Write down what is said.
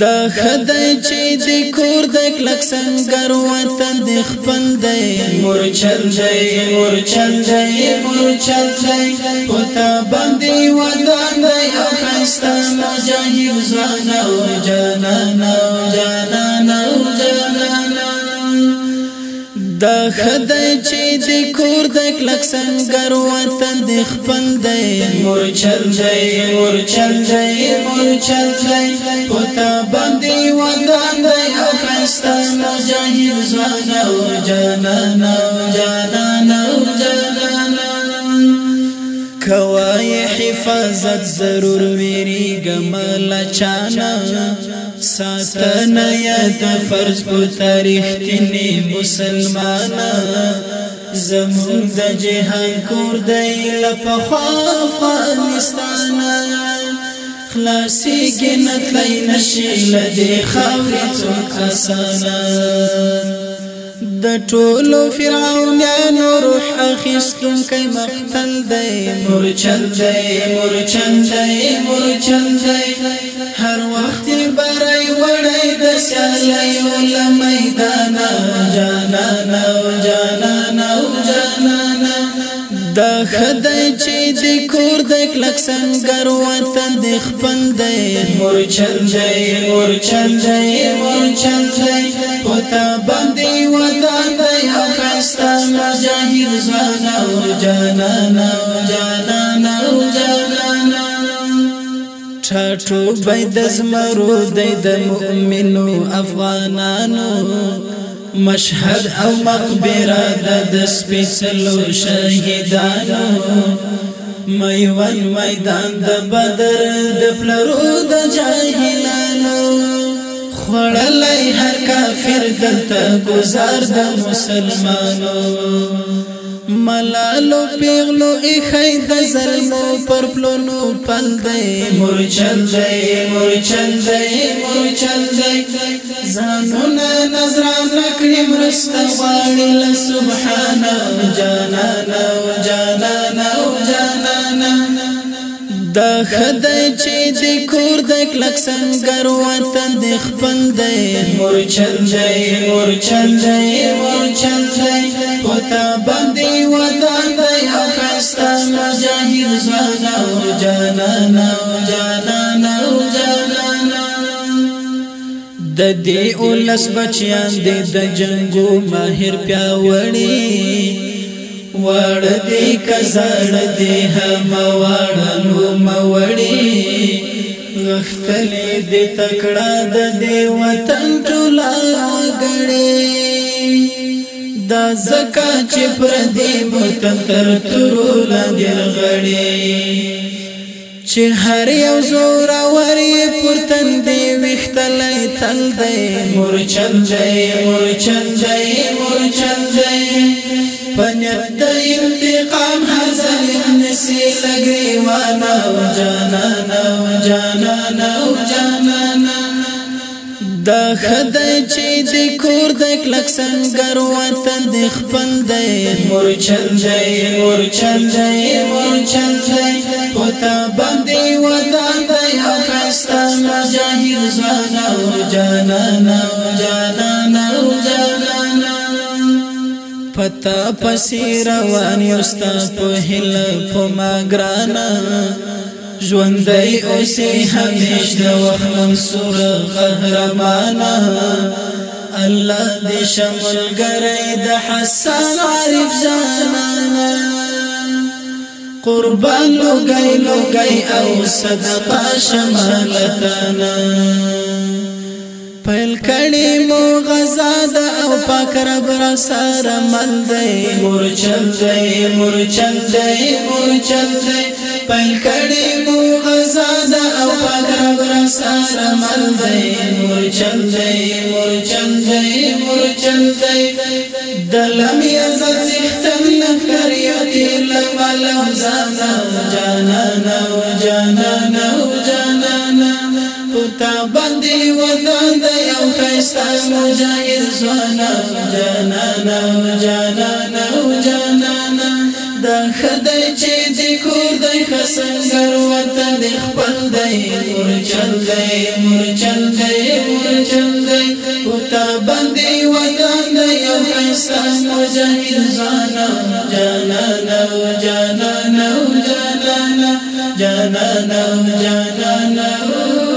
د خدای چې د کور د کلک سنگر وطن د خپل دی مورچل دی مورچل دی مورچل دی پتا باندې ودان دی او خستا مجاهد زانا جانا جانا دا خدای چې د کور د کلک سنگر وطن د خپل دی مور چل دی مور چل دی مور چل دی پتا باندې ودان دی او پستا مجاهد زوانا او جانانا جانانا جانانا کوای حفاظت ضرور ویری گمل چانا ساتن یاد فرض کو تاریختنی مسلمان زمون د جهان کور دی لپخوا افغانستان خلاصي جنت لین شیل دی خاورې څوک آسان د ټولو فرعونانو روح اخیستون کای مقتل دی مرچل دی مرچل دی مرچل دی شالیو لمیدانا جانانا جانانا جانانا دا خدای چې د کور د کلک سنگر وطن د خپل دی مور چنجای مور چنجای مور چنجای پتا باندې ودا دی او خاصه مجاهد زوانا جانانا جانانا ټاټو بيد زمرو د مؤمنو افغانانو مشهد او مقبره د سپیڅلو شهیدانو میوان میدان د بدر د پلرو د جاهلانو خړلای هر کافر دلته گزار د مسلمانو ملالو پیغلو اخی د ظلمو پر پلونو پل دی مرچل دی مرچل دی مرچل دی زانونا نظران رکڑی مرست غاڑی لسبحانا جانانا جانانا دا خدای چې د کور د کلک سنگر وطن د خپل دی مور چنجای مور چنجای مور چنجای پتا باندې ودان دی اخستا مجاهد زانا جانانا جانانا جانانا د دې اولس بچیان د جنگو ماهر پیاوړي وړ دې کزړ دې هم وړلو موړي غختلې دې تکړه د دې وطن ټولا غړي دا زکا چې پر دې بوتن تر ترو لاندې غړي چې هر یو زور اوري پرتن دی وختلې تل دی مورچل دی مورچل دی مورچل دی پنځه سی لګریوانا جانا نا جانا نا جانا نا دا خدای چې د کور د کلک سنگر وطن د خپل دی مور چل جاي مور چل جاي مور چل جاي پتا باندې ودا د یو خستا مجاهد زانا جانا نا جانا پتا پسی روان یو ستا په هل په ما ګرانا ژوندۍ اوسې همیش د وخت منصور قهرمانا الله دې شمل ګرې د حسن عارف جانا قربان لګي لګي او صدقه شمالتنا پیل کړي مو غزا د او پاک رب را سره مل دی مورچل دی مورچل دی مورچل دی پیل کړي مو غزا د او پاک رب را سره مل دی مورچل دی مورچل دی مورچل دی دلم یزت ختم نکړ یو دی لمل زانا جانا نو جانا باندې وطن د یو خیستا مجاهد زوانا جانانا جانانا جانانا د خدای چې دې کور د خسنګر وطن د خپل دی مور چل دی مور چل دی مور چل دی پتا باندې وطن د یو خیستا مجاهد زوانا جانانا جانانا جانانا جانانا جانانا